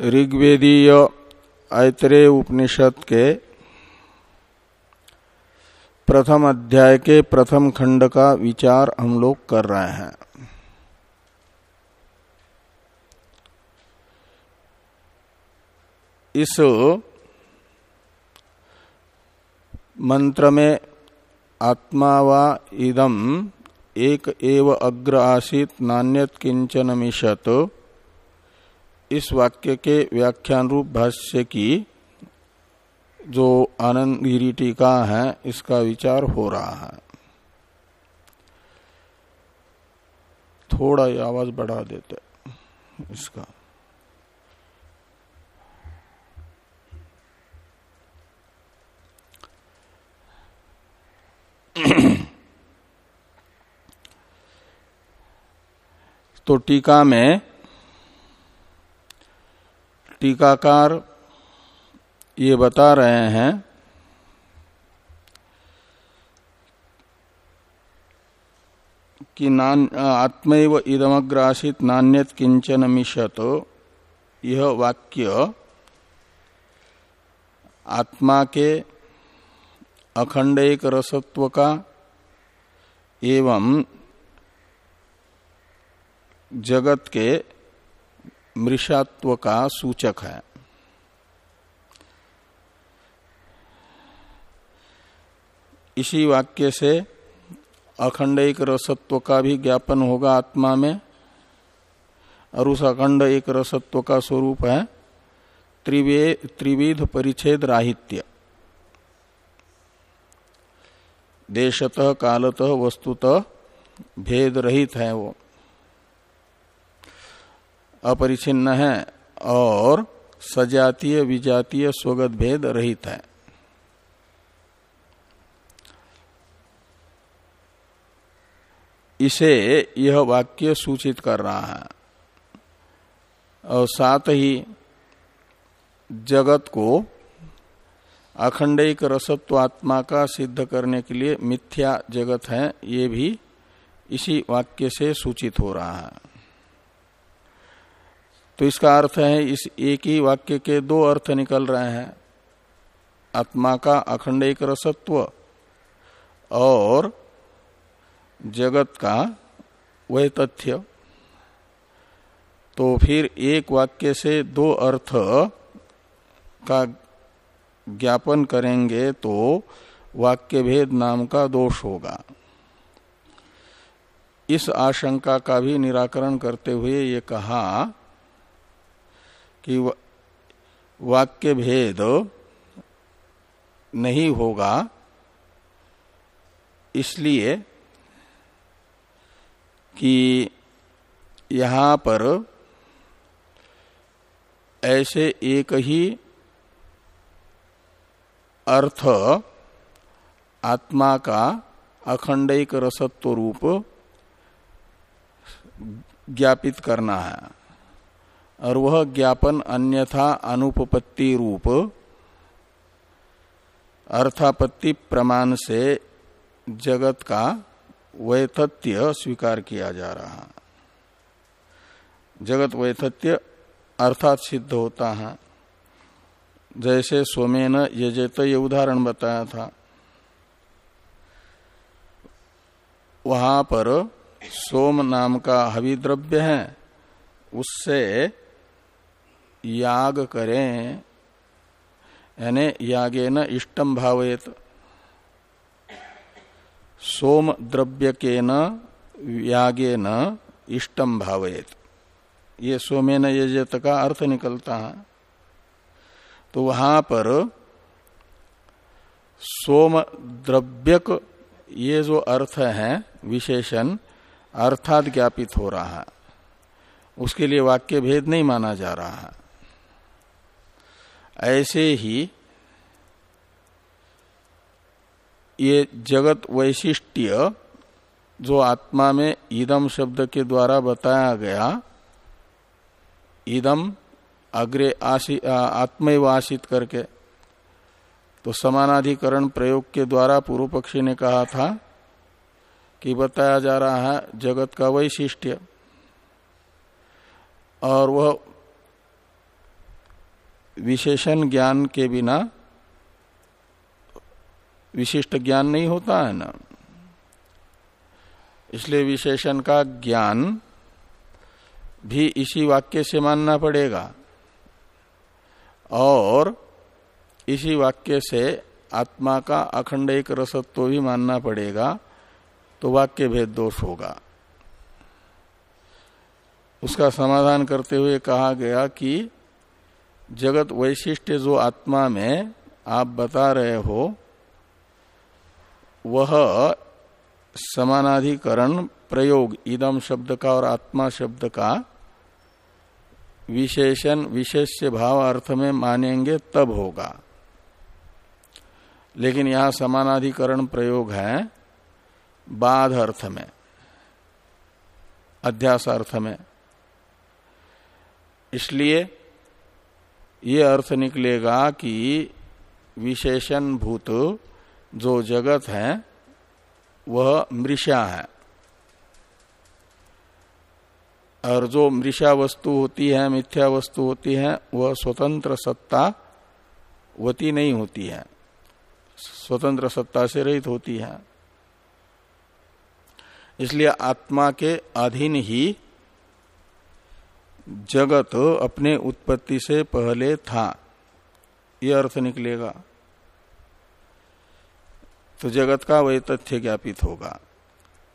ऋग्वेदीय ऐतरेय उपनिषद के प्रथम अध्याय के प्रथम खंड का विचार हम लोग कर रहे हैं। इस मंत्र में आत्मा व इदम एक एव अग्र आसित नान्यत किंचन मिशत इस वाक्य के व्याख्यान रूप भाष्य की जो आनंद गिरी टीका है, इसका विचार हो रहा है। थोड़ा ही आवाज़ बढ़ा देते इसका। तो टीका में टीकाकार ये बता रहे हैं कि नान आत्मैव इदमग्रासित नान्यत किंचन मिशत यह वाक्य आत्मा के अखंड एक रसत्व का एवं जगत के मृषात्व का सूचक है। इसी वाक्य से अखंड एक रसत्व का भी ज्ञापन होगा आत्मा में, और उस अखंड एक रसत्व का स्वरूप है त्रिवे, त्रिविध परिच्छेद राहित्य। देशतः, कालतः, वस्तुतः भेद रहित है वो। अपरिचिन्न है और सजातीय, विजातीय, स्वगत भेद रहित है। इसे यह वाक्य सूचित कर रहा है। और साथ ही जगत को अखंडिक रसत्व आत्मा का सिद्ध करने के लिए मिथ्या जगत है, ये भी इसी वाक्य से सूचित हो रहा है। तो इसका अर्थ है, इस एक ही वाक्य के दो अर्थ निकल रहे हैं। आत्मा का अखंड एक रसत्व और जगत का वह तथ्य तो फिर एक वाक्य से दो अर्थ का ज्ञापन करेंगे तो वाक्य भेद नाम का दोष होगा। इस आशंका का भी निराकरण करते हुए ये कहा कि वाक्य भेद नहीं होगा, इसलिए कि यहाँ पर ऐसे एक ही अर्थ आत्मा का अखंडिक रसत्व रूप ज्ञापित करना है। और वह ज्ञापन अन्यथा अनुपपत्ति रूप, अर्थापत्ति प्रमाण से जगत का वैथत्य स्वीकार किया जा रहा जगत वैथत्य अर्थात सिद्ध होता है। जैसे सोमेन यजेत, ये उदाहरण बताया था। वहाँ पर सोम नाम का हवि द्रव्य है, उससे याग करें, यानी यागे न इष्टम भावेत सोम द्रव्य के न यागे न इष्टम भावेत ये सोमेन यजत का अर्थ निकलता है। तो वहाँ पर सोम द्रव्यक ये जो अर्थ है, विशेषण, अर्थात ज्ञापित हो रहा है। उसके लिए वाक्य भेद नहीं माना जा रहा है। ऐसे ही ये जगत वैशिष्ट्य जो आत्मा में ईदम शब्द के द्वारा बताया गया, ईदम अग्रे आशी आत्मवासित करके तो समानाधिकरण प्रयोग के द्वारा पूर्व पक्षी ने कहा था कि बताया जा रहा है जगत का वैशिष्ट्य, और वह विशेषण ज्ञान के बिना विशिष्ट ज्ञान नहीं होता है ना। इसलिए विशेषण का ज्ञान भी इसी वाक्य से मानना पड़ेगा। और इसी वाक्य से आत्मा का अखंड एक रसत्व भी मानना पड़ेगा तो वाक्य भेद दोष होगा। उसका समाधान करते हुए कहा गया कि जगत वैशिष्ट जो आत्मा में आप बता रहे हो, वह समानाधिकरण प्रयोग, इदम शब्द का और आत्मा शब्द का विशेषण विशेष भाव अर्थ में मानेंगे तब होगा। लेकिन यहाँ समानाधिकरण प्रयोग है बाध अर्थ में, अध्यास अर्थ में। इसलिए ये अर्थ निकलेगा कि विशेषण भूत जो जगत है, वह मृषा है। और जो मृषा वस्तु होती है, मिथ्या वस्तु होती है, वह स्वतंत्र सत्ता वती नहीं होती है। स्वतंत्र सत्ता से रहित होती है। इसलिए आत्मा के अधीन ही जगत अपने उत्पत्ति से पहले था। यह अर्थ निकलेगा। तो जगत का वही तथ्य ज्ञापित होगा।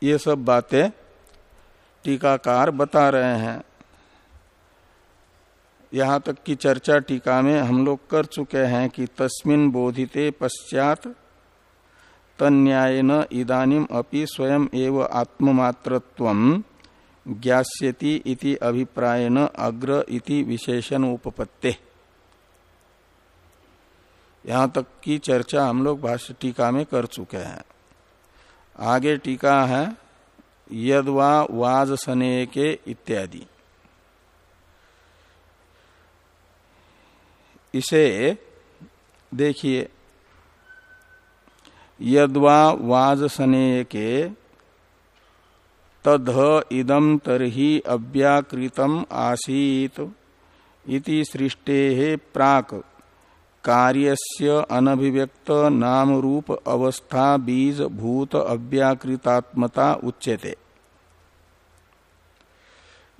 ये सब बातें टीकाकार बता रहे हैं। यहाँ तक की चर्चा टीका में हम लोग कर चुके हैं कि तस्मिन बोधिते पश्चात तन्यायन इदानीम अपि स्वयं एवं आत्ममात्रत्व ज्ञास्यति इति अभिप्रायन अग्र इति विशेषण उपपत्ते यहाँ तक की चर्चा हम लोग भाष्य टीका में कर चुके हैं। आगे टीका है, यदवा वाज सने के इत्यादि। इसे देखिए, यदवा वाज सने के तद इदम तरही अव्याकृतम आसीत इति सृष्टे प्राक। कार्यस्य अनभिव्यक्त नाम रूप अवस्था बीज भूत अव्याकृतात्मता उच्यते।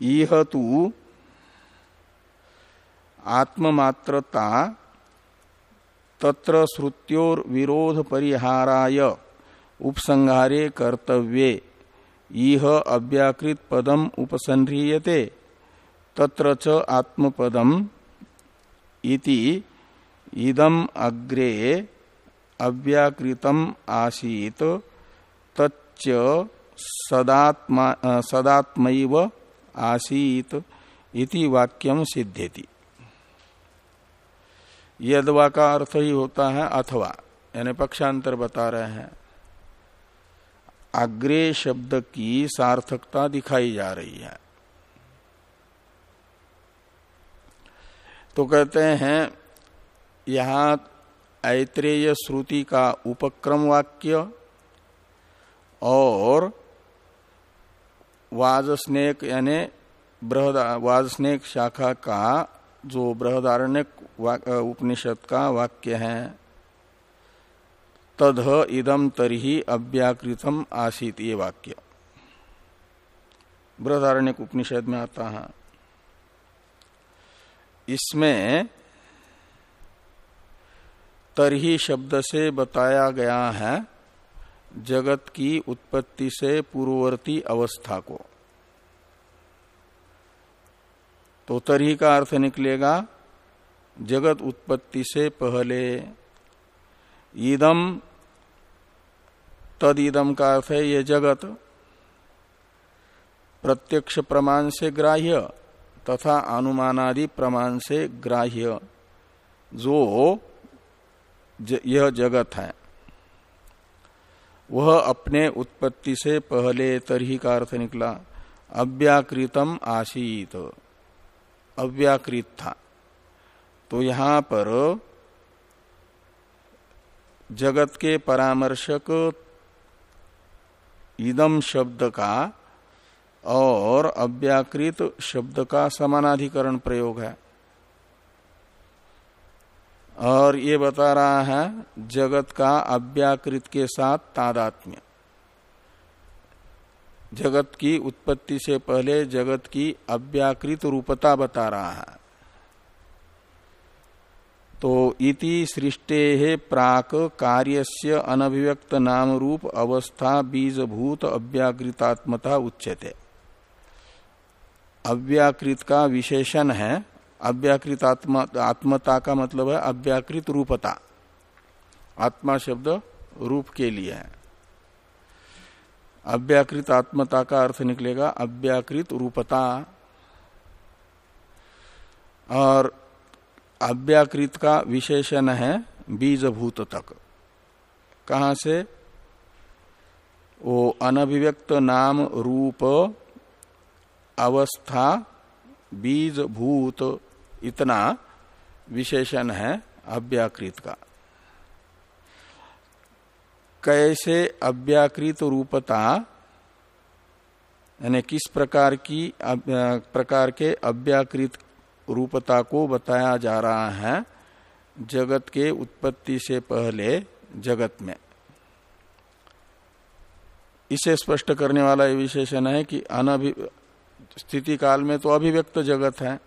इह तु आत्ममात्रता तत्र श्रुत्योर विरोध परिहाराय उपसंहारे कर्तव्ये। इह अव्याकृत पदम उपसंह्रियते तत्र च आत्मपदम इति इदम अग्रे अव्याकृतम आसीत, तच्च सदात्मा सदात्मैव आसीत इति वाक्यम सिद्धेति यदवा का अर्थ ही होता है अथवा, यानी पक्षांतर बता रहे हैं। अग्रे शब्द की सार्थकता दिखाई जा रही है। तो कहते हैं, यहाँ ऐत्रेय श्रुति का उपक्रम वाक्य और वाजस्नेक यानी वाजस्नेक शाखा का जो बृहदारण्य उपनिषद का वाक्य है। तद इदम तरही अव्याकृतम आसित ये वाक्य। बृहदारण्य उपनिषद में आता है। इसमें तरही शब्द से बताया गया है जगत की उत्पत्ति से पूर्ववर्ती अवस्था को। तो तरही का अर्थ निकलेगा, जगत उत्पत्ति से पहले ईदम तद ईदम का अर्थ है ये जगत प्रत्यक्ष प्रमाण से ग्राह्य तथा अनुमानादि प्रमाण से ग्राह्य जो ज, यह जगत है। वह अपने उत्पत्ति से पहले तरही का अर्थ निकला अव्याकृतम आशीत अव्याकृत था। तो यहाँ पर जगत के परामर्शक इदम शब्द का और अव्याकृत शब्द का समानाधिकरण प्रयोग है। और ये बता रहा है, जगत का अव्याकृत के साथ तादात्म्य। जगत की उत्पत्ति से पहले जगत की अव्याकृत रूपता बता रहा है। तो इति सृष्टे प्राक कार्यस्य अनभिव्यक्त नाम रूप अवस्था बीजभूत अव्याकृतात्मता उच्यते। अव्याकृत का विशेषण है अव्याकृत आत्मा आत्मता का मतलब है अव्याकृत रूपता। आत्मा शब्द रूप के लिए है। अव्याकृत आत्मता का अर्थ निकलेगा अव्याकृत रूपता। और अव्याकृत का विशेषण है बीजभूत तक कहा से? वो अनभिव्यक्त नाम रूप, अवस्था बीज भूत इतना विशेषण है अव्याकृत का कैसे अव्याकृत रूपता, यानी किस प्रकार की प्रकार के अव्याकृत रूपता को बताया जा रहा है जगत के उत्पत्ति से पहले जगत में। इसे स्पष्ट करने वाला ये विशेषण है कि अनभि, स्थिति काल में तो अभिव्यक्त जगत है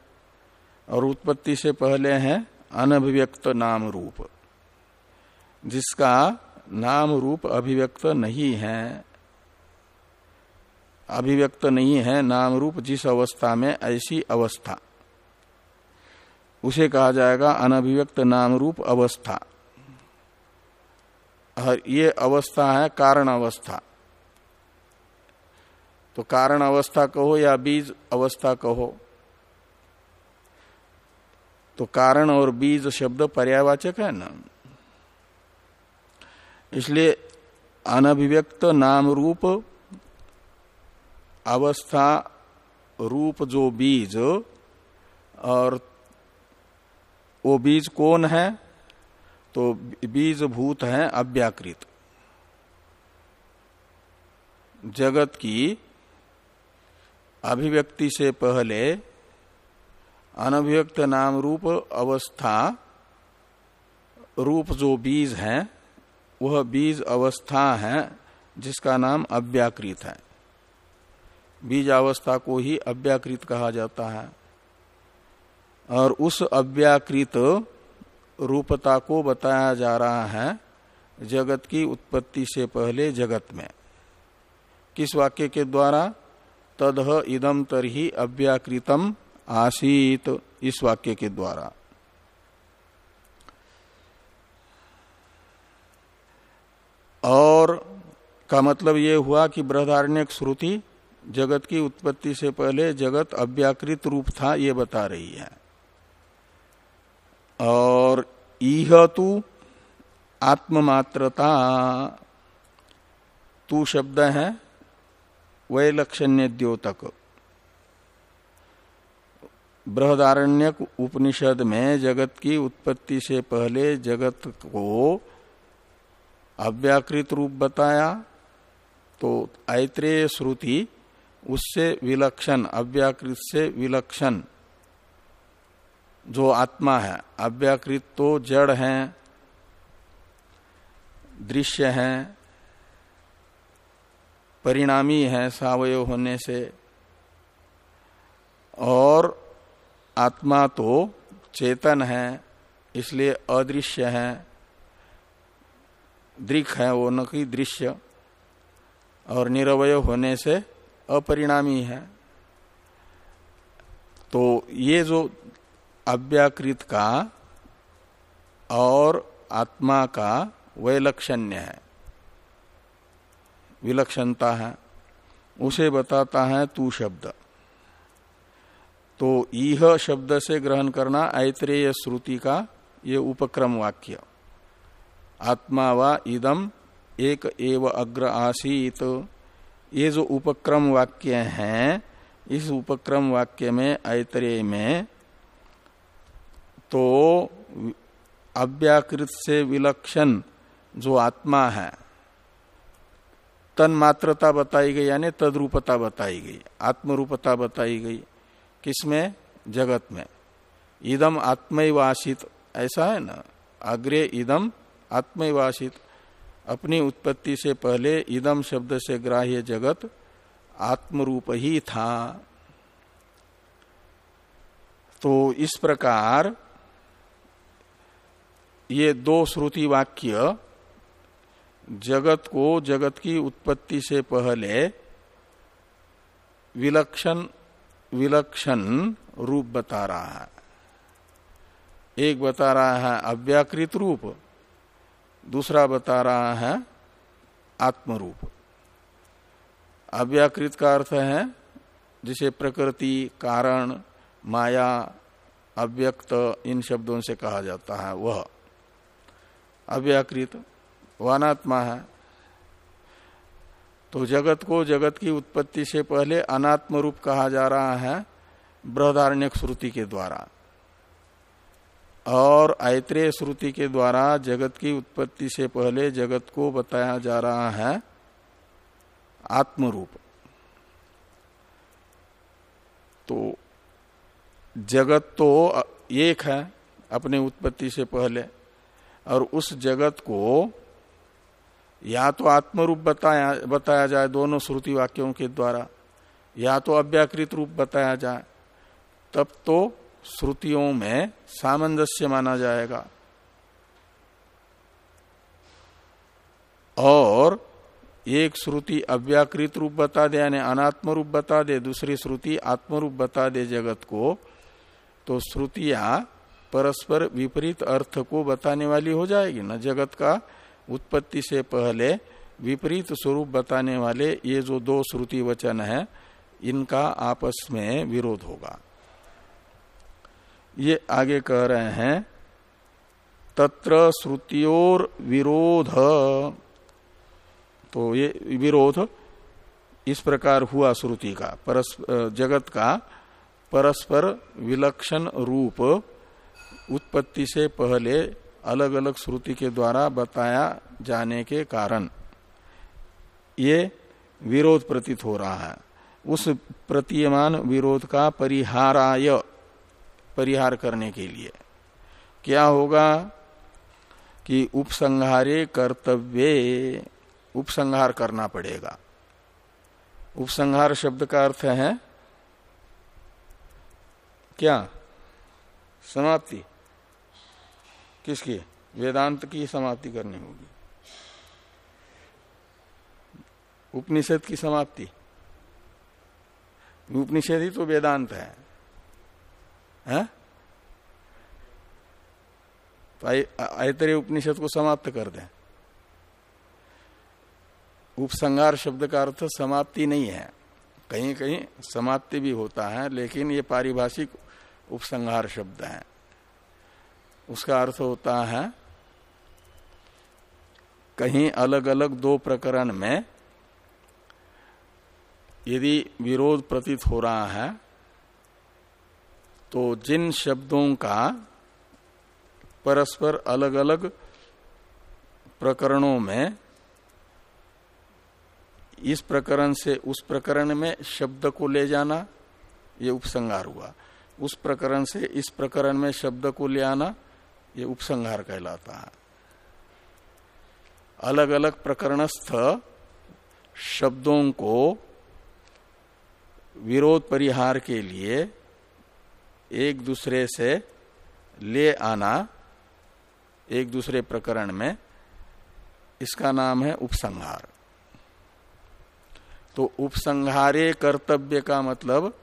और उत्पत्ति से पहले है अनभिव्यक्त नाम रूप। जिसका नाम रूप अभिव्यक्त नहीं है। अभिव्यक्त नहीं है नाम रूप जिस अवस्था में, ऐसी अवस्था। उसे कहा जाएगा अनभिव्यक्त नाम रूप अवस्था ये अवस्था है कारण अवस्था। तो कारण अवस्था कहो या बीज अवस्था कहो? तो कारण और बीज शब्द पर्यावाचक है ना? इसलिए अनभिव्यक्त नाम रूप अवस्था रूप जो बीज और वो बीज कौन है? तो बीज भूत है अव्याकृत। जगत की अभिव्यक्ति से पहले अनभिव्यक्त नाम रूप अवस्था, रूप जो बीज है, वह बीज अवस्था है, जिसका नाम अव्याकृत है। बीज अवस्था को ही अव्याकृत कहा जाता है। और उस अव्याकृत रूपता को बताया जा रहा है जगत की उत्पत्ति से पहले जगत में। किस वाक्य के द्वारा? तद इदम तरही अव्याकृतम आसीत, इस वाक्य के द्वारा। और का मतलब ये हुआ कि बृहदारण्य श्रुति, जगत की उत्पत्ति से पहले जगत अव्याकृत रूप था, ये बता रही है। और इह तु आत्ममात्रता। तू शब्द है वैलक्षण्य द्योतक बृहदारण्यक उपनिषद में जगत की उत्पत्ति से पहले जगत को अव्याकृत रूप बताया तो ऐत्रेय श्रुति, उससे विलक्षण, अव्याकृत से विलक्षण। जो आत्मा है, अव्याकृत तो जड़ है, दृश्य है, परिणामी है सावय होने से। और आत्मा तो चेतन है, इसलिए अदृश्य है। दृख है वो, न कि दृश्य। और निरवय होने से अपरिणामी है। तो ये जो अव्याकृत का और आत्मा का वैलक्षण्य है। विलक्षणता है। उसे बताता है तू शब्द। तो यह शब्द से ग्रहण करना ऐत्रेय श्रुति का ये उपक्रम वाक्य। आत्मा व इदम एक एव अग्र आसीत। ये जो उपक्रम वाक्य हैं, इस उपक्रम वाक्य में, ऐतरेय में तो अव्याकृत से विलक्षण जो आत्मा है तन मात्रता बताई गई, यानी तद्रूपता बताई गई, आत्मरूपता बताई गई, किसमें? जगत में। इदम आत्मवासित, ऐसा है ना? अग्रे इदम आत्मवासित। अपनी उत्पत्ति से पहले इदम शब्द से ग्राह्य जगत आत्मरूप ही था। तो इस प्रकार ये दो श्रुति वाक्य जगत को जगत की उत्पत्ति से पहले विलक्षण विलक्षण रूप बता रहा है। एक बता रहा है अव्याकृत रूप, दूसरा बता रहा है आत्मरूप। अव्याकृत का अर्थ है जिसे प्रकृति, कारण, माया, अव्यक्त इन शब्दों से कहा जाता है, वह। अव्याकृत। वनात्मा है। तो जगत को जगत की उत्पत्ति से पहले अनात्म रूप कहा जा रहा है बृहदारण्यक श्रुति के द्वारा। और ऐत्रेय श्रुति के द्वारा जगत की उत्पत्ति से पहले जगत को बताया जा रहा है आत्मरूप। तो जगत तो एक है अपने उत्पत्ति से पहले। और उस जगत को या तो आत्मरूप बताया बताया जाए दोनों श्रुति वाक्यों के द्वारा, या तो अव्याकृत रूप बताया जाए, तब तो श्रुतियों में सामंजस्य माना जाएगा। और एक श्रुति अव्याकृत रूप बता दे, यानी अनात्म रूप बता दे, दूसरी श्रुति आत्मरूप बता दे जगत को तो श्रुतियाँ परस्पर विपरीत अर्थ को बताने वाली हो जाएगी। ना जगत का उत्पत्ति से पहले विपरीत स्वरूप बताने वाले ये जो दो श्रुति वचन है, इनका आपस में विरोध होगा। ये आगे कह रहे हैं, तत्र श्रुतियोर विरोध। तो ये विरोध, इस प्रकार हुआ श्रुति का। परस्पर जगत का परस्पर विलक्षण रूप उत्पत्ति से पहले अलग अलग श्रुति के द्वारा बताया जाने के कारण ये विरोध प्रतीत हो रहा है। उस प्रतीयमान विरोध का परिहाराय, परिहार करने के लिए। क्या होगा कि उपसंहारे कर्तव्य, उपसंहार करना पड़ेगा। उपसंहार शब्द का अर्थ है, क्या? समाप्ति। किसकी? वेदांत की समाप्ति करनी होगी। उपनिषद की समाप्ति। उपनिषद ही तो वेदांत है, है? तो आयतरे उपनिषद को समाप्त कर दें। उपसंहार शब्द का अर्थ समाप्ति नहीं है। कहीं कहीं समाप्ति भी होता है लेकिन ये पारिभाषिक उपसंहार शब्द है। उसका अर्थ होता है, कहीं अलग अलग दो प्रकरण में यदि विरोध प्रतीत हो रहा है तो जिन शब्दों का परस्पर अलग अलग प्रकरणों में, इस प्रकरण से उस प्रकरण में शब्द को ले जाना, ये उपसंगार हुआ। उस प्रकरण से इस प्रकरण में शब्द को ले आना ये उपसंहार कहलाता है। अलग अलग प्रकरणस्थ शब्दों को विरोध परिहार के लिए एक दूसरे से ले आना, एक दूसरे प्रकरण में, इसका नाम है उपसंहार। तो उपसंहारे कर्तव्य का मतलब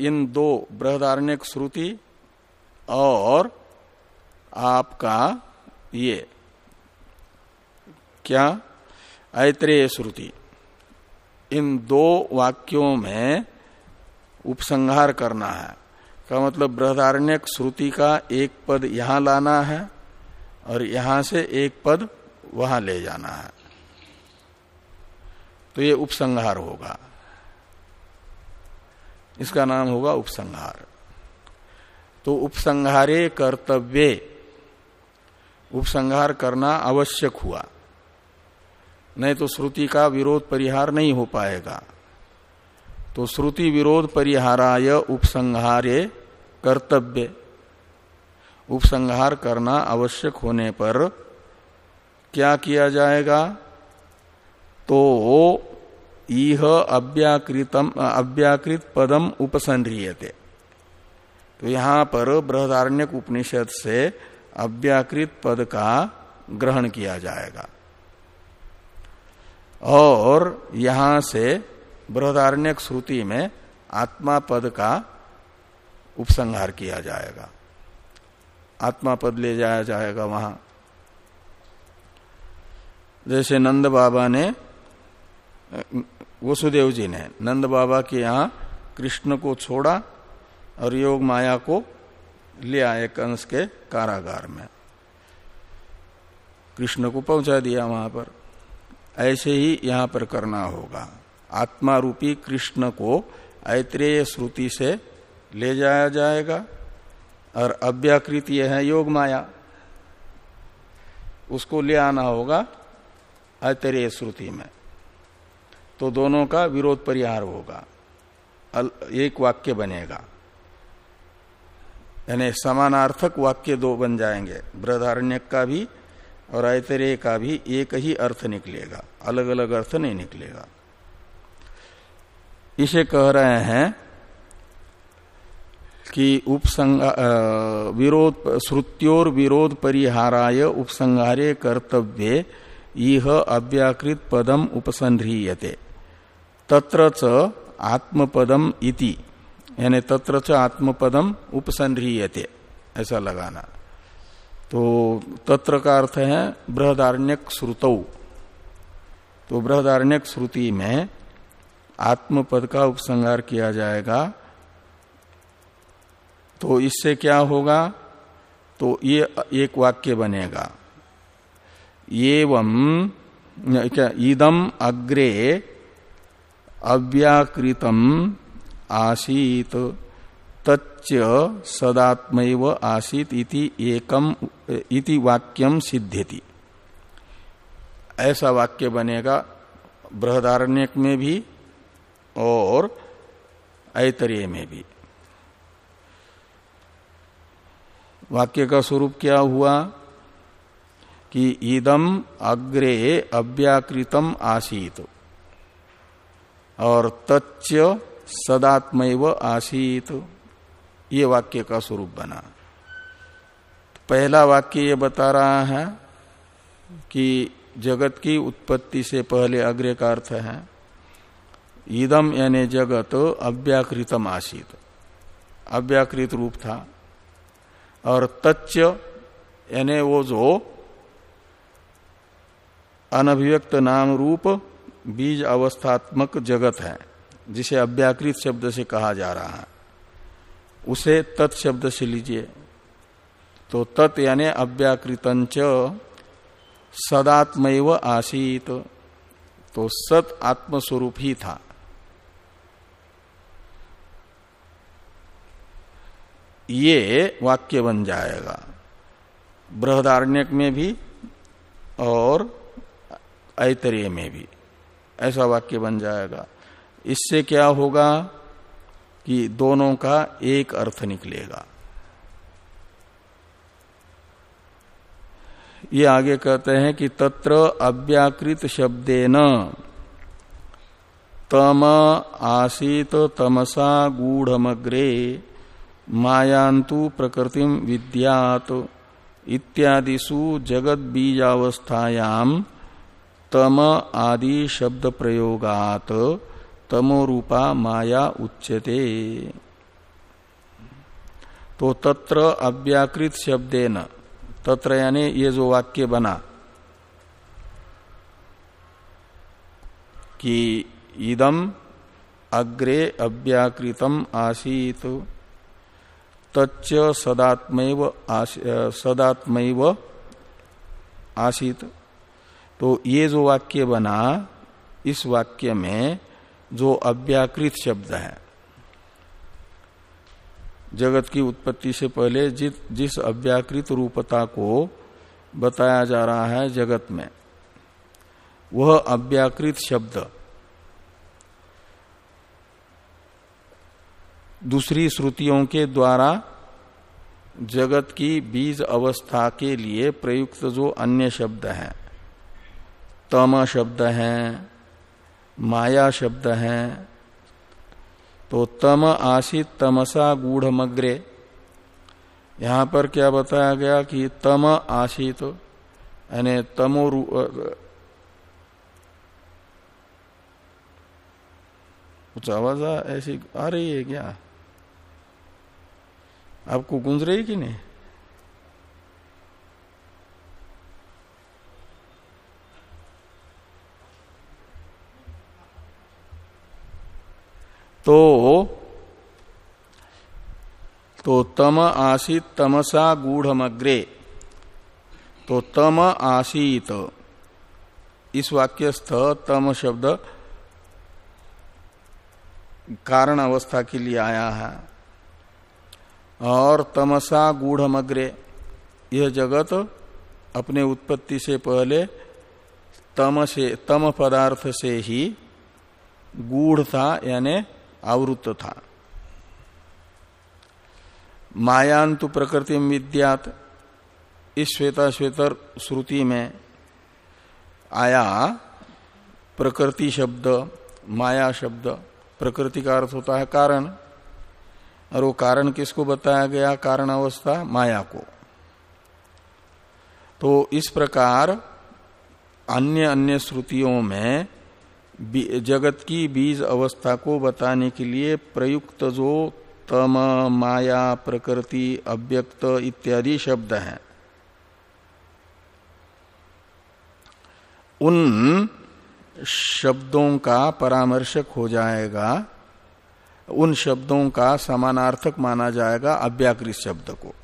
इन दो बृहदारण्यक श्रुति और आपका ये क्या? ऐत्रेय श्रुति। इन दो वाक्यों में उपसंहार करना है। का मतलब बृहदारण्यक श्रुति का एक पद यहाँ लाना है और यहाँ से एक पद वहाँ ले जाना है। तो ये उपसंहार होगा। इसका नाम होगा उपसंहार। तो उपसंहारे कर्तव्य। उपसंहार करना आवश्यक हुआ। नहीं तो श्रुति का विरोध परिहार नहीं हो पाएगा। तो श्रुति विरोध परिहाराय उपसंहारे कर्तव्य। उपसंहार करना आवश्यक होने पर क्या किया जाएगा? तो इह अव्याकृतम, अव्याकृत पदम उपसंह्रियते। तो यहाँ पर बृहदारण्यक उपनिषद से अव्याकृत पद का ग्रहण किया जाएगा। और यहाँ से बृहदारण्यक श्रुति में आत्मा पद का उपसंहार किया जाएगा। आत्मा पद ले जाया जाएगा वहाँ। जैसे नंद बाबा ने, वसुदेव जी ने नंद बाबा के यहाँ कृष्ण को छोड़ा और योग माया को ले आए कंस के कारागार में। कृष्ण को पहुँचा दिया वहाँ पर। ऐसे ही यहाँ पर करना होगा। आत्मा रूपी कृष्ण को ऐत्रेय श्रुति से ले जाया जाएगा। और अव्याकृत यह है योग माया। उसको ले आना होगा ऐतरेय श्रुति में। तो दोनों का विरोध परिहार होगा। एक वाक्य बनेगा। यानी समानार्थक वाक्य दो बन जाएँगे। बृहदारण्य का भी और ऐतरेय का भी एक ही अर्थ निकलेगा। अलग अलग अर्थ नहीं निकलेगा। इसे कह रहे हैं कि उपसंग विरोध श्रुत्योर विरोध परिहाराय उपसंहारे कर्तव्य यह अव्याकृत पदम उपसंह्रियते। तत्र च आत्मपदम इति। यानी तत्र च आत्मपदम उपसंह्रियते ऐसा लगाना। तो तत्र का अर्थ है बृहदारण्यक श्रुतौ। तो बृहदारण्यक श्रुति में आत्मपद का उपसंहार किया जाएगा। तो इससे क्या होगा? तो ये एक वाक्य बनेगा। एवं क्या, इदम अग्रे अव्याकृतम आसीत। तच्च सदात्म आसीत इति एकम, इति वाक्यम सिद्ध्यति। ऐसा वाक्य बनेगा बृहदारण्यक में भी और ऐतरेय में भी। वाक्य का स्वरूप क्या हुआ? कि इदम अग्रे अव्याकृतम आसीत। और तच्च सदात्म आसीत। ये वाक्य का स्वरूप बना। पहला वाक्य ये बता रहा है कि जगत की उत्पत्ति से पहले अग्रे का अर्थ है ईदम यानी जगत अव्याकृतम आसित। अव्याकृत रूप था। और तच्च यानी वो जो अनभिव्यक्त नाम रूप बीज अवस्थात्मक जगत है। जिसे अव्याकृत शब्द से कहा जा रहा है, उसे तत्शब्द से लीजिए। तो तत् यानी अव्याकृतंच सदात्म आसीत। तो सत आत्मस्वरूप ही था। ये वाक्य बन जाएगा। बृहदारण्यक में भी और ऐतरीय में भी। ऐसा वाक्य बन जाएगा। इससे क्या होगा कि दोनों का एक अर्थ निकलेगा। ये आगे कहते हैं कि तत्र अव्याकृत शब्देन, तम आसीत तमसा गूढ़मग्रे मायांतु प्रकृतिम विद्यात, इत्यादिषु जगत बीजावस्थायाम तम आदि शब्द प्रयोगात तमोरूपा माया उच्यते। तो तत्र अव्याकृत शब्देन, तत्र यानी ये जो वाक्य बना कि इदम अग्रे अव्याकृतम आसीत, तच्च सदात्मैव सदात्मैव आसित। तो ये जो वाक्य बना, इस वाक्य में जो अव्याकृत शब्द है। जगत की उत्पत्ति से पहले जिस जिस अव्याकृत रूपता को बताया जा रहा है जगत में, वह अव्याकृत शब्द। दूसरी श्रुतियों के द्वारा जगत की बीज अवस्था के लिए प्रयुक्त जो अन्य शब्द हैं, तम शब्द हैं माया शब्द हैं। तो तम आशित तमसा गूढ़ मग्रे यहाँ पर क्या बताया गया कि तम आशित यानी तमो कुछ आवाज़ ऐसी आ रही है क्या? आपको गूंज रही कि नहीं? तो तो तम आसित तमसा गूढ़मग्रे। तो तम आसीत। इस वाक्यस्थ तम शब्द कारण अवस्था के लिए आया है। और तमसा गूढ़मग्रे, यह जगत अपने उत्पत्ति से पहले तम से तम पदार्थ से ही गूढ़ था, यानी आवृत्त था। मायांतु प्रकृति विद्यात, इस श्वेता श्वेतर श्रुति में आया प्रकृति शब्द, माया शब्द, प्रकृति का अर्थ होता है कारण, और वो कारण किसको बताया गया? कारण अवस्था माया को। तो इस प्रकार अन्य अन्य श्रुतियों में जगत की बीज अवस्था को बताने के लिए प्रयुक्त जो तम, माया, प्रकृति, अव्यक्त इत्यादि शब्द हैं। उन शब्दों का परामर्शक हो जाएगा, उन शब्दों का समानार्थक माना जाएगा अव्याकृत शब्द को।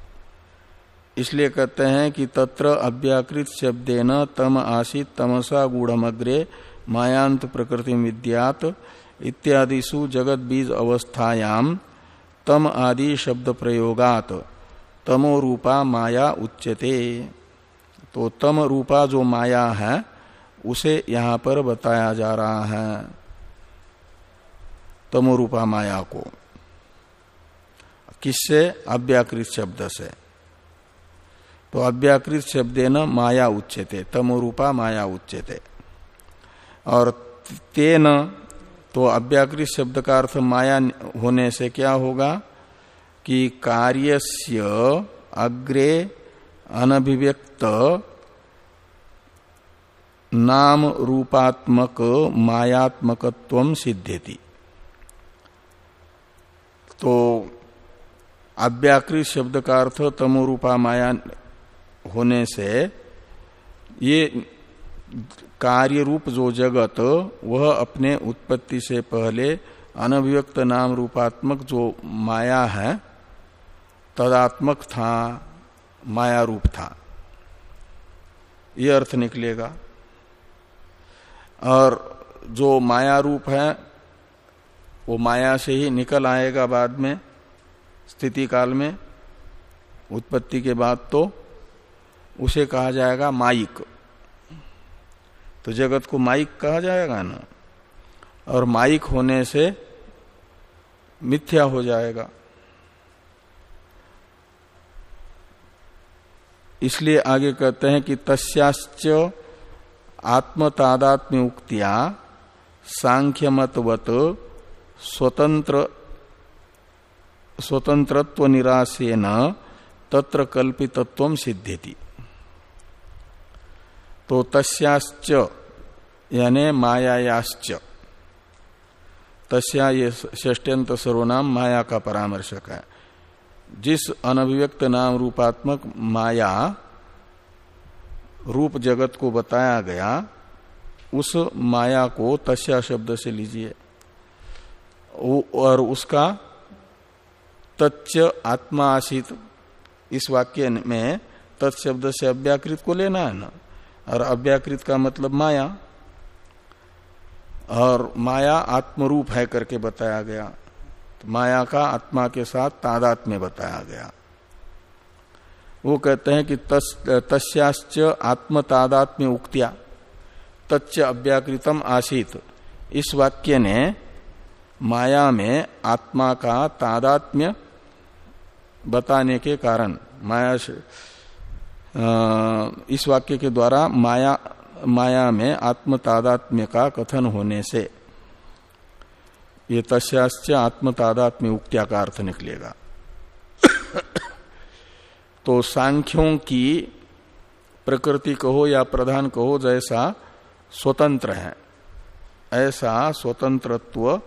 इसलिए कहते हैं कि तत्र अव्याकृत शब्देन तम आसित तमसा गूढ़मग्रे मायांत प्रकृति विद्यात इत्यादिशु जगत बीज अवस्थायाम तम आदि शब्द प्रयोगात। तमो रूपा माया उच्यते। तो तम रूपा जो माया है, उसे यहाँ पर बताया जा रहा है। तमो रूपा माया को। किससे? अव्याकृत शब्द से। तो अव्याकृत शब्द न माया उच्चते तमो रूपा माया उच्चते और तेन तो अव्याकृत शब्द का अर्थ माया होने से क्या होगा? कि कार्यस्य अग्रे अनभिव्यक्त नाम रूपात्मक मायात्मकत्व सिद्धेति तो अव्याकृत शब्द का अर्थ तमोरूपा माया होने से ये कार्य रूप जो जगत, वह अपने उत्पत्ति से पहले अनभिव्यक्त नाम रूपात्मक जो माया है, तदात्मक था माया रूप था। ये अर्थ निकलेगा। और जो माया रूप है, वो माया से ही निकल आएगा बाद में, स्थिति काल में, उत्पत्ति के बाद तो उसे कहा जाएगा माइक। तो जगत को माइक कहा जाएगा ना? और माइक होने से मिथ्या हो जाएगा। इसलिए आगे कहते हैं कि तस्याश्च आत्मतादात्म्य उक्तिया सांख्य मतवत स्वतंत्र स्वतंत्रत्व निराशेन तत्र कल्पितत्व सिद्धि तो तस्याश्च, यानी मायायाश्च। तस्या ये षष्ट्यंत सर्वनाम माया का परामर्शक है। जिस अनभिव्यक्त नाम रूपात्मक माया रूप जगत को बताया गया, उस माया को तस्या शब्द से लीजिए। और उसका तच्च आत्मा आशित इस वाक्य में तत्शब्द से अव्याकृत को लेना है ना। और अव्याकृत का मतलब माया और माया आत्मरूप है करके बताया गया। तो माया का आत्मा के साथ तादात में बताया गया। वो कहते हैं कि तस, तस्याश्च आत्म तादात्म्य उक्तिया तच्च अव्याकृतम आशित इस वाक्य ने माया में आत्मा का तादात्म्य बताने के कारण माया इस वाक्य के द्वारा माया माया में आत्म तादात्म्य का कथन होने से ये तस्याश्च आत्म तादात्म्य उक्त्या का अर्थ निकलेगा। तो सांख्यों की प्रकृति कहो या प्रधान कहो, जैसा स्वतंत्र है, ऐसा स्वतंत्रत्व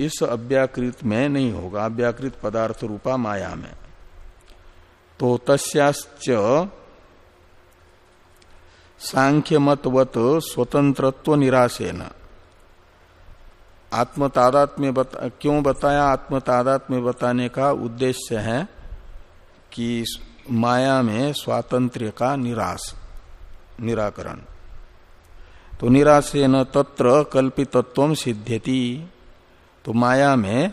इस अव्याकृत में नहीं होगा। अव्याकृत पदार्थ रूपा माया में। तो तस्याश्च सांख्य मतवत स्वतंत्रत्व निराशेन। आत्म में बता, क्यों बताया? आत्म में बताने का उद्देश्य है कि माया में स्वातंत्र्य का निराश निराकरण। तो निराशेन तत्र कल्पितत्व सिद्ध्यति। तो माया में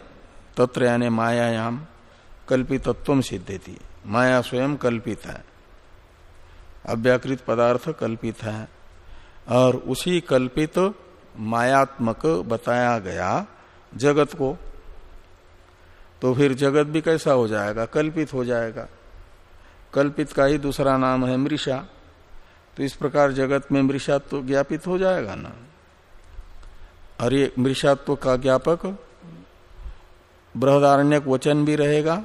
तत्र यानी मायायाम कल्पितत्व सिद्धति माया स्वयं कल्पित है। अव्याकृत पदार्थ कल्पित है। और उसी कल्पित मायात्मक बताया गया जगत को। तो फिर जगत भी कैसा हो जाएगा? कल्पित हो जाएगा। कल्पित का ही दूसरा नाम है मृषा। तो इस प्रकार जगत में मृषात्व तो ज्ञापित हो जाएगा ना? और ये मृषात्व का ज्ञापक बृहदारण्यक वचन भी रहेगा।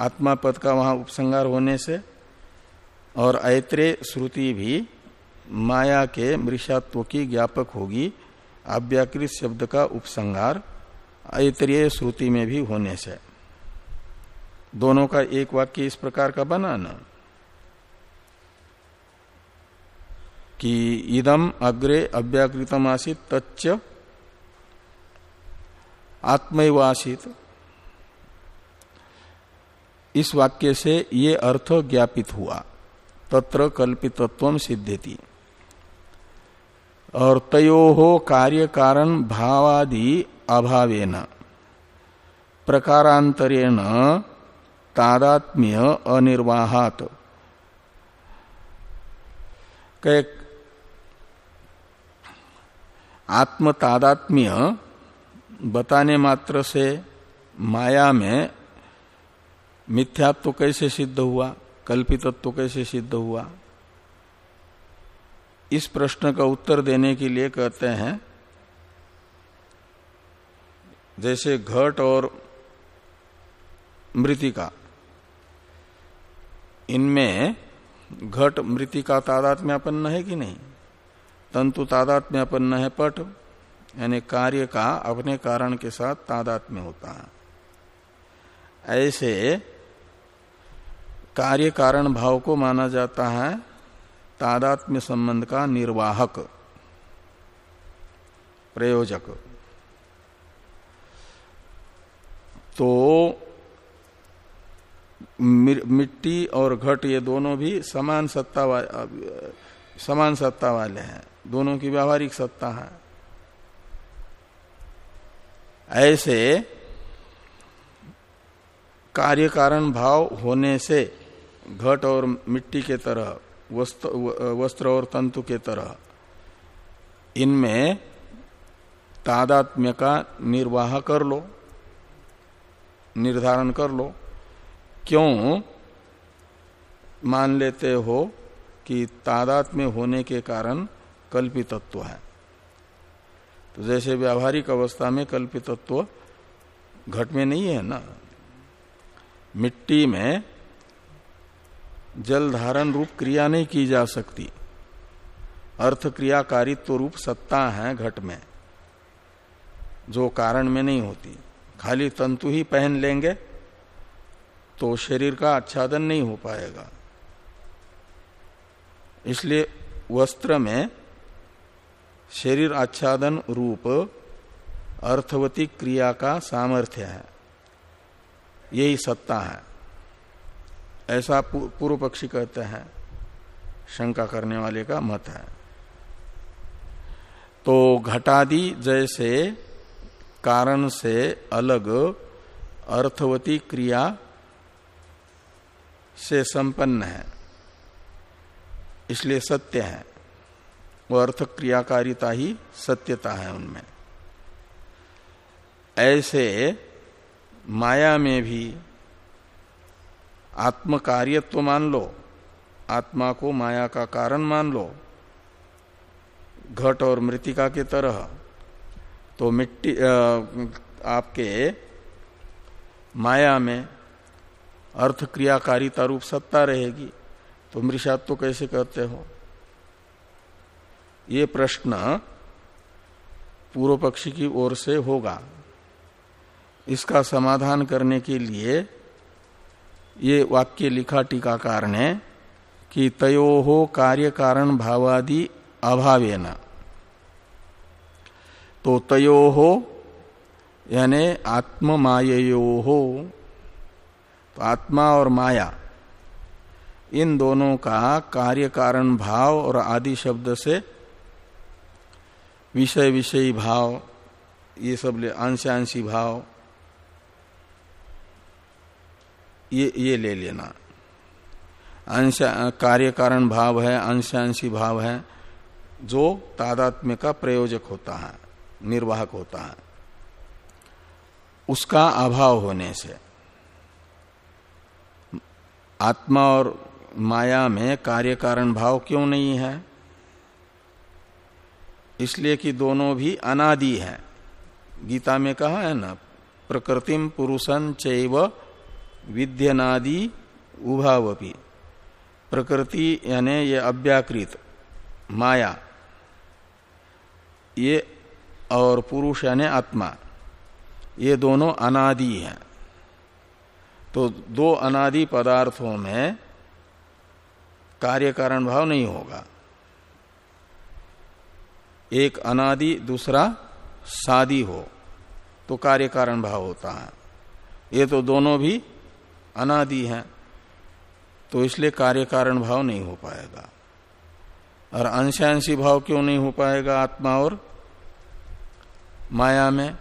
आत्मा पद का वहाँ उपसंगार होने से और ऐत्रे श्रुति भी माया के मृषात्व की ज्ञापक होगी अव्याकृत शब्द का उपसंगार ऐत्रीय श्रुति में भी होने से। दोनों का एक वाक्य इस प्रकार का बना न? कि इदम अग्रे अव्याकृतम आसित तच्च आत्मवासित। इस वाक्य से ये अर्थ ज्ञापित हुआ। तत्र कल्पितत्व सिद्धति और तयो हो कार्य कारण भावादि अभावेन। प्रकारांतरेण तादात्म्य अनिर्वाहात। आत्म तादात्म्य बताने मात्र से माया में मिथ्यात्व तो कैसे सिद्ध हुआ? कल्पितत्व तो कैसे सिद्ध हुआ? इस प्रश्न का उत्तर देने के लिए कहते हैं, जैसे घट और मृतिका। इनमें घट, मृतिका तादात्म्यापन्न है कि नहीं? तंतु तादात्म्यापन्न है, पट, यानी कार्य का अपने कारण के साथ तादात्म्य होता है। ऐसे कार्य कारण भाव को माना जाता है तादात्म्य संबंध का निर्वाहक, प्रयोजक। तो मिट्टी और घट ये दोनों भी समान सत्ता समान सत्ता वाले हैं। दोनों की व्यावहारिक सत्ता है। ऐसे कार्य कारण भाव होने से घट और मिट्टी के तरह वस्त्र और तंतु के तरह। इनमें तादात्म्य का निर्वाह कर लो, निर्धारण कर लो। क्यों? मान लेते हो कि तादात्म्य होने के कारण कल्पितत्व है। तो जैसे व्यावहारिक अवस्था में कल्पितत्व घट में नहीं है ना? मिट्टी में जल धारण रूप क्रिया नहीं की जा सकती। अर्थ क्रियाकारित्व रूप सत्ता है घट में। जो कारण में नहीं होती। खाली तंतु ही पहन लेंगे तो शरीर का आच्छादन नहीं हो पाएगा। इसलिए वस्त्र में शरीर आच्छादन रूप अर्थवती क्रिया का सामर्थ्य है। यही सत्ता है। ऐसा पूर्व पक्षी कहते हैं। शंका करने वाले का मत है। तो घटादि जैसे कारण से अलग अर्थवती क्रिया से संपन्न है। इसलिए सत्य है। वो अर्थ क्रियाकारिता ही सत्यता है उनमें। ऐसे माया में भी आत्म कार्यत्व मान लो, आत्मा को माया का कारण मान लो, घट और मृतिका के तरह तो मिट्टी आपके माया में अर्थ क्रियाकारिता रूप सत्ता रहेगी तो मृषात्व तो कैसे कहते हो? ये प्रश्न पूर्व पक्षी की ओर से होगा। इसका समाधान करने के लिए ये वाक्य लिखा टीकाकार ने कि तयो हो कार्य कारण भावादि अभावे न तो तयो हो यानी आत्म मायो हो तो आत्मा और माया, इन दोनों का कार्य कारण भाव और आदि शब्द से विषय विषयी भाव, ये सब ले अंशांशी भाव ये ये ले लेना। अंश कार्य कारण भाव है, अंशांशी भाव है, जो तादात्म्य का प्रयोजक होता है, निर्वाहक होता है। उसका अभाव होने से, आत्मा और माया में कार्य कारण भाव क्यों नहीं है? इसलिए कि दोनों भी अनादि है। गीता में कहा है ना, प्रकृतिम पुरुषन चैव विद्यनादि उभावपी। प्रकृति यानी ये अव्याकृत माया। ये और पुरुष यानी आत्मा। ये दोनों अनादि हैं। तो दो अनादि पदार्थों में कार्य कारण भाव नहीं होगा। एक अनादि, दूसरा सादी हो तो कार्य कारण भाव होता है। ये तो दोनों भी अनादि है तो इसलिए कार्य कारण भाव नहीं हो पाएगा। और अंशांशी भाव क्यों नहीं हो पाएगा आत्मा और माया में?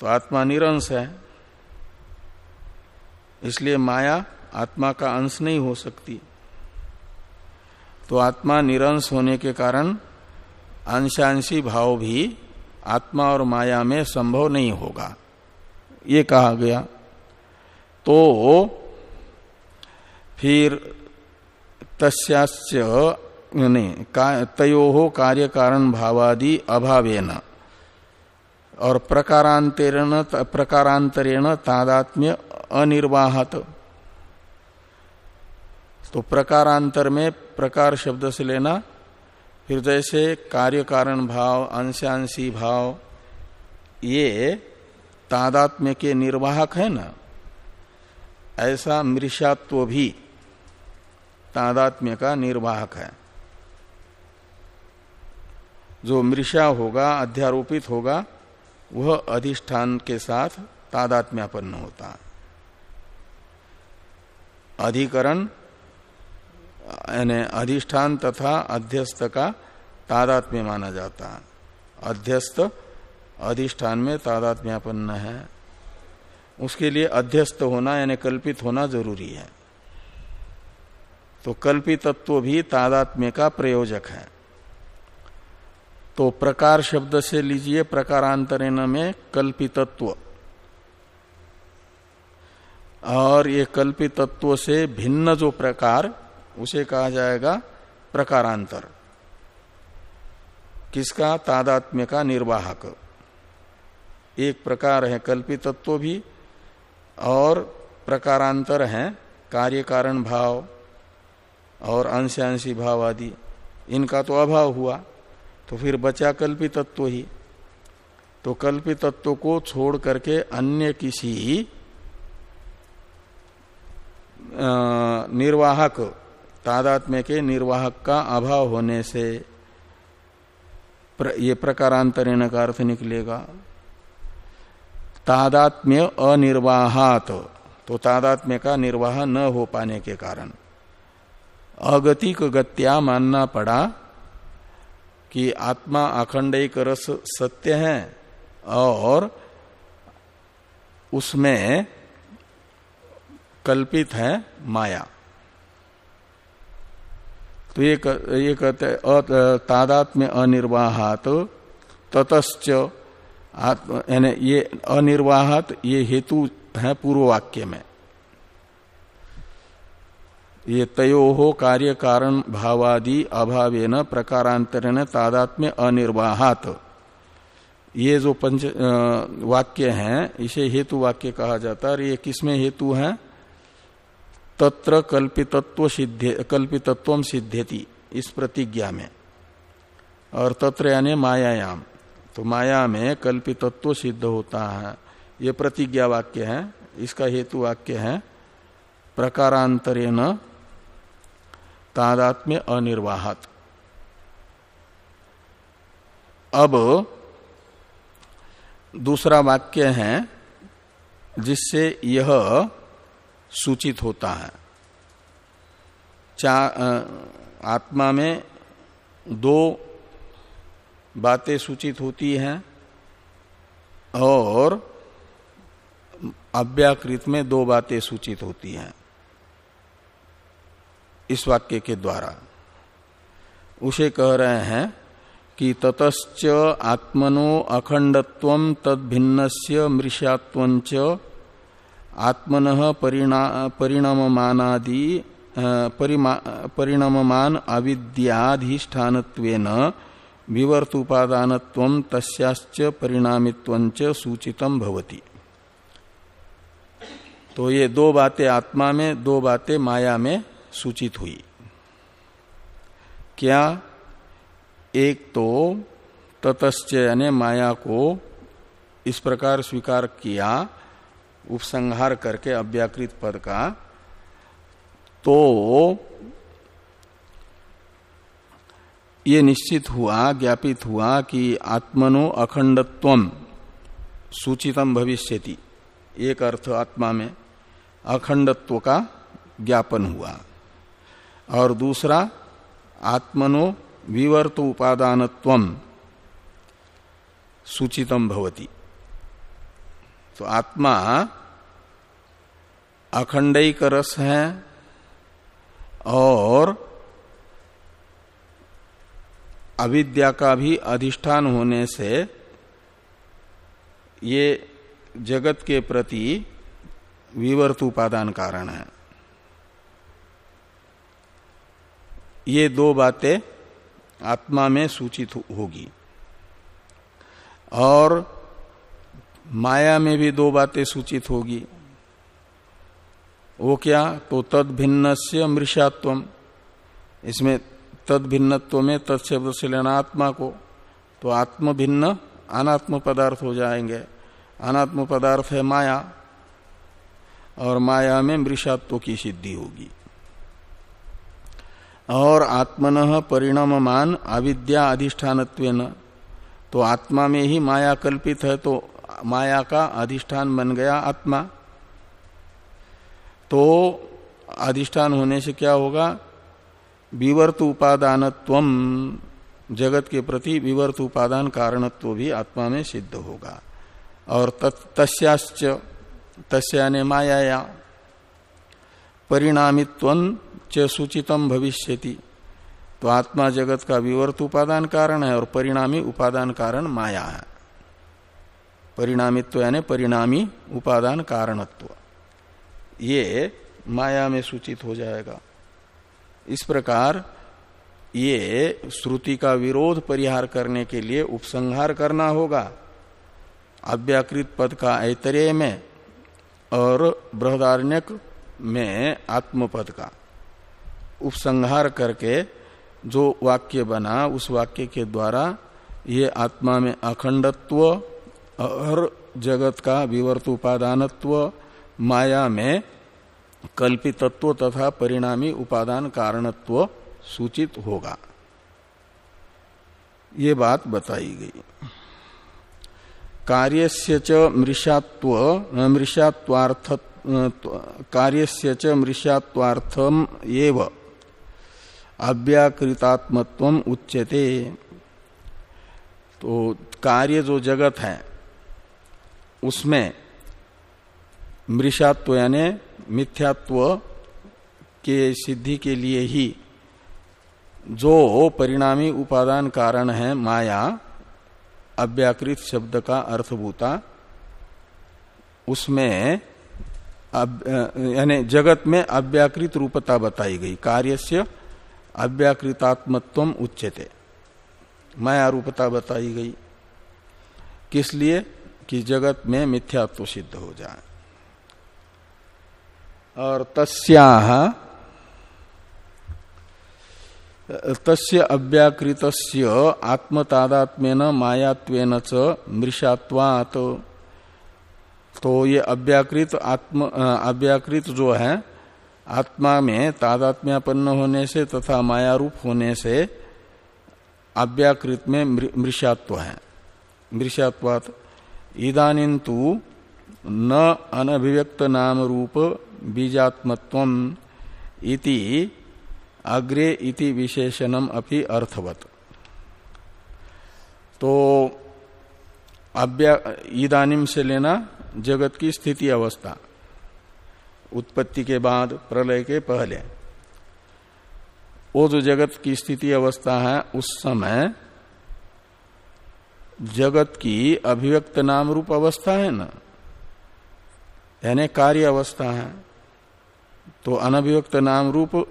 तो आत्मा निरंश है। इसलिए माया आत्मा का अंश नहीं हो सकती। तो आत्मा निरंश होने के कारण अंशांशी भाव भी आत्मा और माया में संभव नहीं होगा। ये कहा गया। तो फिर तस्याच नहीं तयो कार्य कारण भावादि अभावेन। और प्रकारांतरेण प्रकारांतरेण तादात्म्य अनिर्वाहत। तो प्रकारांतर में प्रकार शब्द से लेना फिर जैसे कार्य कारण भाव, अंशांशी भाव, ये तादात्म्य के निर्वाहक है ना। ऐसा मृषात्व भी तादात्म्य का निर्वाहक है। जो मृषा होगा, अध्यारोपित होगा, वह अधिष्ठान के साथ तादात्म्यापन्न होता है। अधिकरण, यानी अधिष्ठान तथा अध्यस्त का तादात्म्य माना जाता है। अध्यस्त, अधिष्ठान में तादात्म्यापन्न है। उसके लिए अध्यस्त होना, यानी कल्पित होना ज़रूरी है। तो कल्पित तत्व भी तादात्म्य का प्रयोजक है। तो प्रकार शब्द से लीजिए, प्रकारांतरण में कल्पितत्व। और ये कल्पित तत्व से भिन्न जो प्रकार, उसे कहा जाएगा प्रकारांतर। किसका? तादात्म्य का निर्वाहक। एक प्रकार है कल्पित तत्व भी, और प्रकारांतर है कार्य कारण भाव। और अंशांशी भाव आदि इनका तो अभाव हुआ तो फिर बचा कल्पित तत्व ही। तो कल्पित तत्व को छोड़ करके अन्य किसी निर्वाहक तादात्म्य के निर्वाहक का अभाव होने से प्र, ये प्रकारांतरण का अर्थ निकलेगा। तादात्म्य अनिर्वाहात तो तादात्म्य का निर्वाह न हो पाने के कारण। अगतिक गत्या मानना पड़ा कि आत्मा अखंड एक रस सत्य है और उसमें कल्पित है माया। तो ये ये कहते तादात्म्य अनिर्वाहात, ततश्च आत्म, यानी ये अनिर्वाहत, ये हेतु है पूर्व वाक्य में। ये तयो हो कार्य कारण भावादि अभावेन प्रकारांतरण तादात्म्य अनिर्वाहात। ये जो पंच वाक्य हैं, इसे हेतु वाक्य कहा जाता है और ये किसमें हेतु है? तत्र कल्पितत्व सिद्धे, कल्पितत्व सिद्धेति इस प्रतिज्ञा में। और तत्र यानी मायायाम। तो माया में कल्पितत्व सिद्ध होता है। ये प्रतिज्ञा वाक्य है, इसका हेतु वाक्य है, प्रकारांतरेण तादात्म्य अनिर्वाहत। अब दूसरा वाक्य है जिससे यह सूचित होता है। चा आत्मा में दो बातें सूचित होती हैं और अव्याकृत में दो बातें सूचित होती हैं। इस वाक्य के द्वारा। उसे कह रहे हैं कि ततश्च आत्मनो अखंडत्व तद भिन्न मृषात्व आत्मन परिणाममानादि परिणाममान अविद्याधिष्ठान विवर्तुपादान तस्याच परिणामित्व सूचितम भवती। तो ये दो बातें आत्मा में, दो बातें माया में सूचित हुई। क्या एक तो ततश्च यानी माया को इस प्रकार स्वीकार किया, उपसंहार करके अव्याकृत पद का तो ये निश्चित हुआ, ज्ञापित हुआ कि आत्मनो अखंडत्व सूचितम भविष्यति। एक अर्थ आत्मा में अखंडत्व का ज्ञापन हुआ। और दूसरा, आत्मनो विवर्त उपादानत्व सूचितम भवती। तो आत्मा अखंडिक रस है और अविद्या का भी अधिष्ठान होने से ये जगत के प्रति विवर्त उपादान कारण है। ये दो बातें आत्मा में सूचित होगी। और माया में भी दो बातें सूचित होगी। वो क्या? तो तद भिन्न से मृषात्व इसमें तद भिन्नत्व में तत्शब्द से लेना आत्मा को। तो आत्म भिन्न अनात्म पदार्थ हो जाएँगे। अनात्म पदार्थ है माया। और माया में मृषात्व की सिद्धि होगी। और आत्मन परिणाममान अविद्या अधिष्ठान तो आत्मा में ही माया कल्पित है तो माया का अधिष्ठान बन गया आत्मा। तो अधिष्ठान होने से क्या होगा? विवर्त उपादान जगत के प्रति विवर्त उपादान कारणत्व भी आत्मा में सिद्ध होगा। और तस्याश्च तस्या ने माया परिणामित्व च सूचितम भविष्यति। तो आत्मा जगत का विवर्त उपादान कारण है और परिणामी उपादान कारण माया है। परिणामित्व यानी परिणामी उपादान कारणत्व। ये माया में सूचित हो जाएगा। इस प्रकार ये श्रुति का विरोध परिहार करने के लिए उपसंहार करना होगा। अव्याकृत पद का ऐतरेय में और बृहदारण्यक में आत्मपद का उपसंहार करके जो वाक्य बना, उस वाक्य के द्वारा ये आत्मा में अखंडत्व और जगत का विवर्त उपादानत्व, माया में कल्पितत्व तथा परिणामी उपादान कारणत्व सूचित होगा। ये बात बताई गई। कार्यस्य च मृषात्व मृषात्वार्थ से च मृषात्वार्थम एव। अव्याकृतात्मत्व उच्यते। तो कार्य जो जगत है, उसमें मृषात्व यानी मिथ्यात्व के सिद्धि के लिए ही जो परिणामी उपादान कारण है, माया, अव्याकृत शब्द का अर्थभूता, उसमें यानी जगत में अव्याकृत रूपता बताई गई। कार्य से अव्याकृतात्मत्व उच्चते माया रूपता बताई गई। किस लिए? कि जगत में मिथ्यात्व सिद्ध हो जाए। और तस्या, तस्य अव्याकृत आत्मतादात्मेन मायात्वेन च मृषात्वात तो ये अव्याकृत आत्म अव्याकृत जो है, आत्मा में तादात्म्यापन्न होने से तथा मायारूप होने से अव्याकृत में मृषात्व है। मृषात्वात इदानीं तो न अनभिव्यक्त नाम रूप बीजात्मत्व इति अग्रे इति विशेषणम अपि अर्थवत। तो अव्या ईदानिम से लेना जगत की स्थिति अवस्था, उत्पत्ति के बाद, प्रलय के पहले। वो जो जगत की स्थिति अवस्था है, उस समय जगत की अभिव्यक्त नाम रूप अवस्था है ना? यानी कार्य अवस्था है। तो अनभिव्यक्त नाम रूप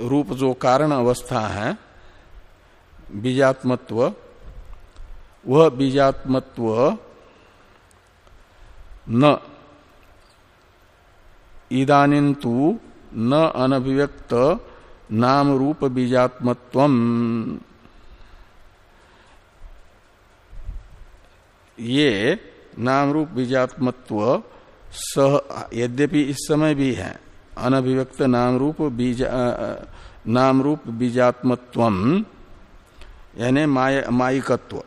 रूप जो कारण अवस्था है, बीजात्मत्व, वह बीजात्मत्व न। इदानिंतु न अनभिव्यक्त नाम रूप बीजात्मत्व ये नाम रूप बीजात्मत्व सह यद्यपि इस समय भी है, अनभिव्यक्त नाम रूप बीज नाम रूप बीजात्मत्व यानी माया माइकत्व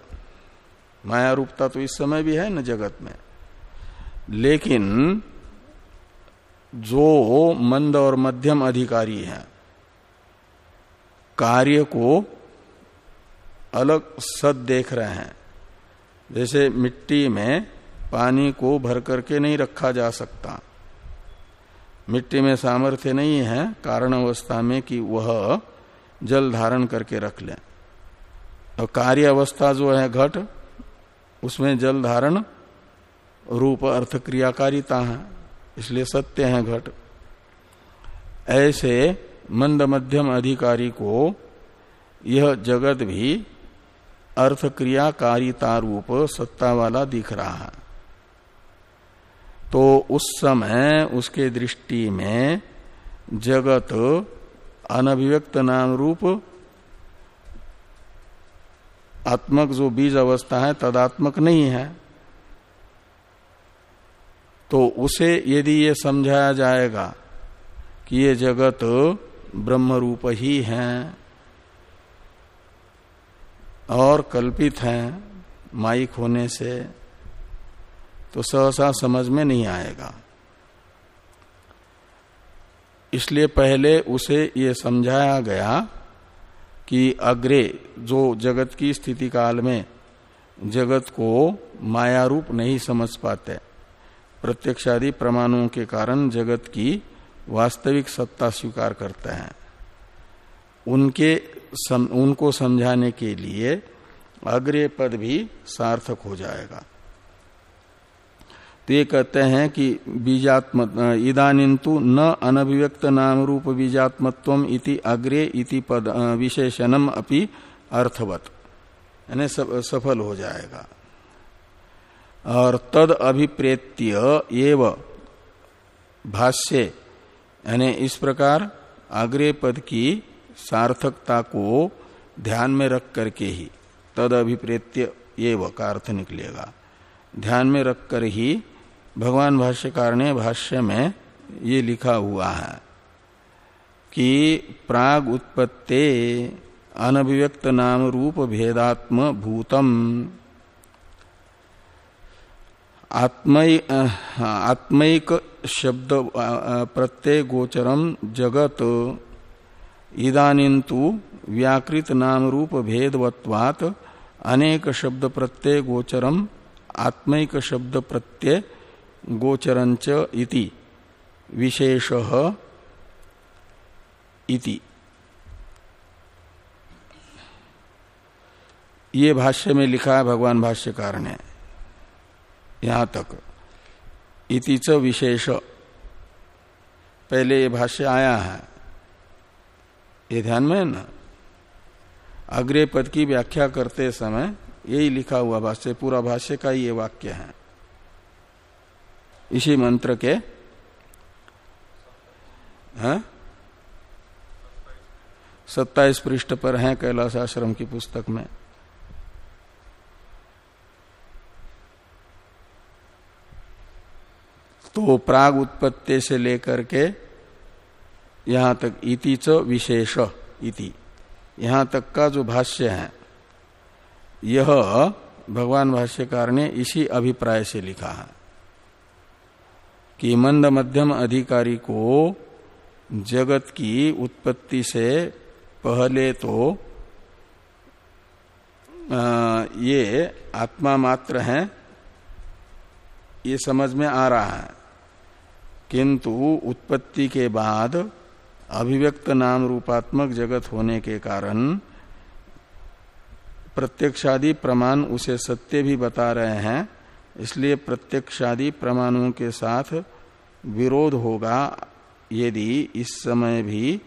माया रूपता तो इस समय भी है न जगत में। लेकिन जो मंद और मध्यम अधिकारी है, कार्य को अलग सद देख रहे हैं। जैसे मिट्टी में पानी को भर करके नहीं रखा जा सकता। मिट्टी में सामर्थ्य नहीं है कारण अवस्था में कि वह जल धारण करके रख ले। और कार्य अवस्था जो है घट, उसमें जल धारण रूप अर्थ क्रियाकारिता है, इसलिए सत्य है घट। ऐसे मंद मध्यम अधिकारी को यह जगत भी अर्थ क्रियाकारिता रूप सत्ता वाला दिख रहा है। तो उस समय उसके दृष्टि में जगत अनभिव्यक्त नाम रूप, आत्मक जो बीज अवस्था है, तदात्मक नहीं है। तो उसे यदि ये समझाया जाएगा कि ये जगत ब्रह्म रूप ही है और कल्पित है माइक होने से तो सहसा समझ में नहीं आएगा। इसलिए पहले उसे ये समझाया गया कि अग्रे, जो जगत की स्थिति काल में जगत को माया रूप नहीं समझ पाते प्रत्यक्षादि प्रमाणों के कारण जगत की वास्तविक सत्ता स्वीकार करते हैं। उनके सम, उनको समझाने के लिए अग्रे पद भी सार्थक हो जाएगा। तो ये कहते हैं कि बीजात्म इदानिंतु न अनभिव्यक्त नाम रूप बीजात्मत्व इति अग्रे इति पद विशेषणम अपि अर्थवत। यानी सफल हो जाएगा। और तद अभिप्रेत्य एव भाष्य, यानी इस प्रकार अग्रे पद की सार्थकता को ध्यान में रख करके ही तद अभिप्रेत्य एव का अर्थ निकलेगा। ध्यान में रख कर ही भगवान भाष्यकार ने भाष्य में ये लिखा हुआ है कि प्राग उत्पत्ते अनभिव्यक्त नाम रूप भेदात्म भूतम। आत्मयिक शब्द प्रत्यय गोचरम जगत। इदानींतु व्याकृत नाम रूप भेदवत्वात। अनेक शब्द प्रत्यय गोचरम, आत्मयिक शब्द प्रत्यय गोचरंच इति। विशेष इति। ये भाष्य में लिखा है, भगवान भाष्यकार ने। यहाँ तक। इति च विशेष। पहले ये भाष्य आया है। ये ध्यान में है ना? अग्रे पद की व्याख्या करते समय यही लिखा हुआ भाष्य, पूरा भाष्य का ये वाक्य है। इसी मंत्र के। सत्ताईस पृष्ठ पर है कैलाश आश्रम की पुस्तक में। तो प्राग उत्पत्ति से लेकर के यहाँ तक इति च विशेष इति। यहाँ तक का जो भाष्य है, यह भगवान भाष्यकार ने इसी अभिप्राय से लिखा है कि मंद मध्यम अधिकारी को जगत की उत्पत्ति से पहले तो ये आत्मा मात्र है, ये समझ में आ रहा है। किंतु उत्पत्ति के बाद अभिव्यक्त नाम रूपात्मक जगत होने के कारण प्रत्यक्षादि प्रमाण उसे सत्य भी बता रहे हैं, इसलिए प्रत्यक्षादि प्रमाणों के साथ विरोध होगा यदि इस समय भी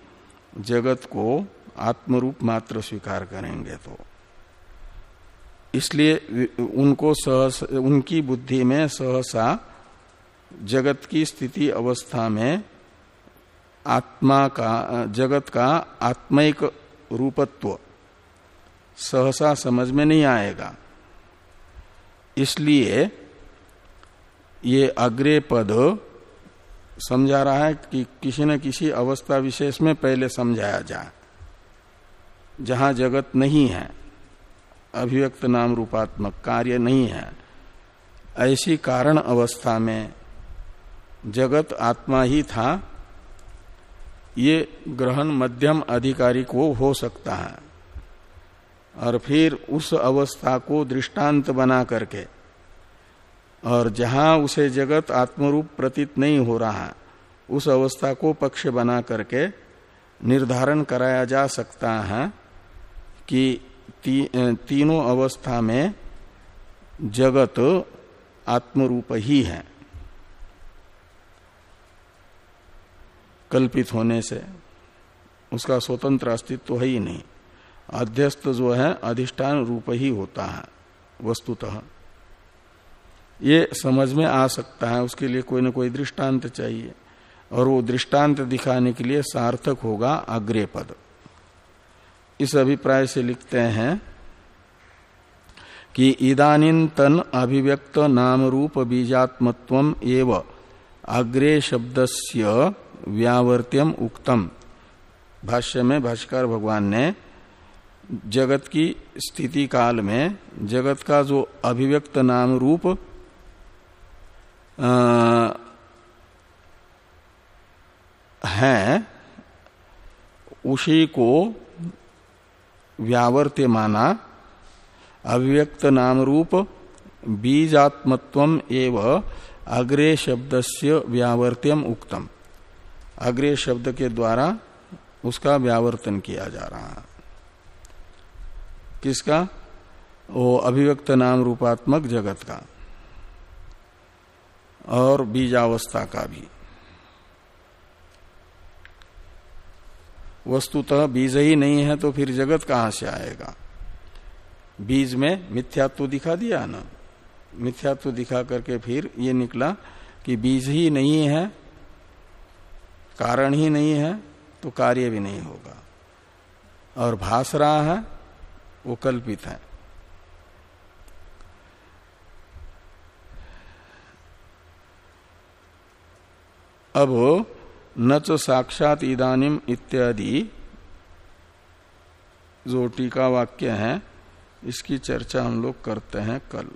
जगत को आत्मरूप मात्र स्वीकार करेंगे तो। इसलिए उनको सहस, उनकी बुद्धि में सहसा जगत की स्थिति अवस्था में आत्मा का, जगत का आत्मिक रूपत्व सहसा समझ में नहीं आएगा। इसलिए ये अग्रे पद समझा रहा है कि किसी न किसी अवस्था विशेष में पहले समझाया जाए। जहाँ जगत नहीं है, अभिव्यक्त नाम रूपात्मक कार्य नहीं है, ऐसी कारण अवस्था में जगत आत्मा ही था ये ग्रहण मध्यम अधिकारी को हो सकता है। और फिर उस अवस्था को दृष्टांत बना करके और जहाँ उसे जगत आत्मरूप प्रतीत नहीं हो रहा उस अवस्था को पक्ष बना करके निर्धारण कराया जा सकता है कि ती, तीनों अवस्था में जगत आत्मरूप ही है। कल्पित होने से उसका स्वतंत्र अस्तित्व है ही नहीं। अध्यस्त जो है, अधिष्ठान रूप ही होता है, वस्तुतः। ये समझ में आ सकता है, उसके लिए कोई ना कोई दृष्टांत चाहिए। और वो दृष्टांत दिखाने के लिए सार्थक होगा अग्रे पद इस अभिप्राय से लिखते हैं कि इदानीन तन अभिव्यक्त नाम रूप बीजात्मत्व एव अग्रे शब्दस्य व्यावर्त्यम उक्तम। भाष्य में भाष्कर भगवान ने जगत की स्थिति काल में, जगत का जो अभिव्यक्त नाम रूप है, उसी को व्यावर्त्य माना। अभिव्यक्त नाम रूप बीजात्मत्व एव अग्रे शब्दस्य व्यावर्त्यम उक्तम। अग्रे शब्द के द्वारा उसका व्यावर्तन किया जा रहा है। किसका? वो अभिव्यक्त नाम रूपात्मक जगत का और बीजावस्था का भी। वस्तुतः बीज ही नहीं है तो फिर जगत कहाँ से आएगा? बीज में मिथ्यात्व दिखा दिया ना। मिथ्यात्व दिखा करके फिर ये निकला कि बीज ही नहीं है कारण ही नहीं है तो कार्य भी नहीं होगा। और भास रहा है, वो कल्पित है। अब न तो साक्षात इदानिम इत्यादि जो टीका वाक्य है, इसकी चर्चा हम लोग करते हैं कल।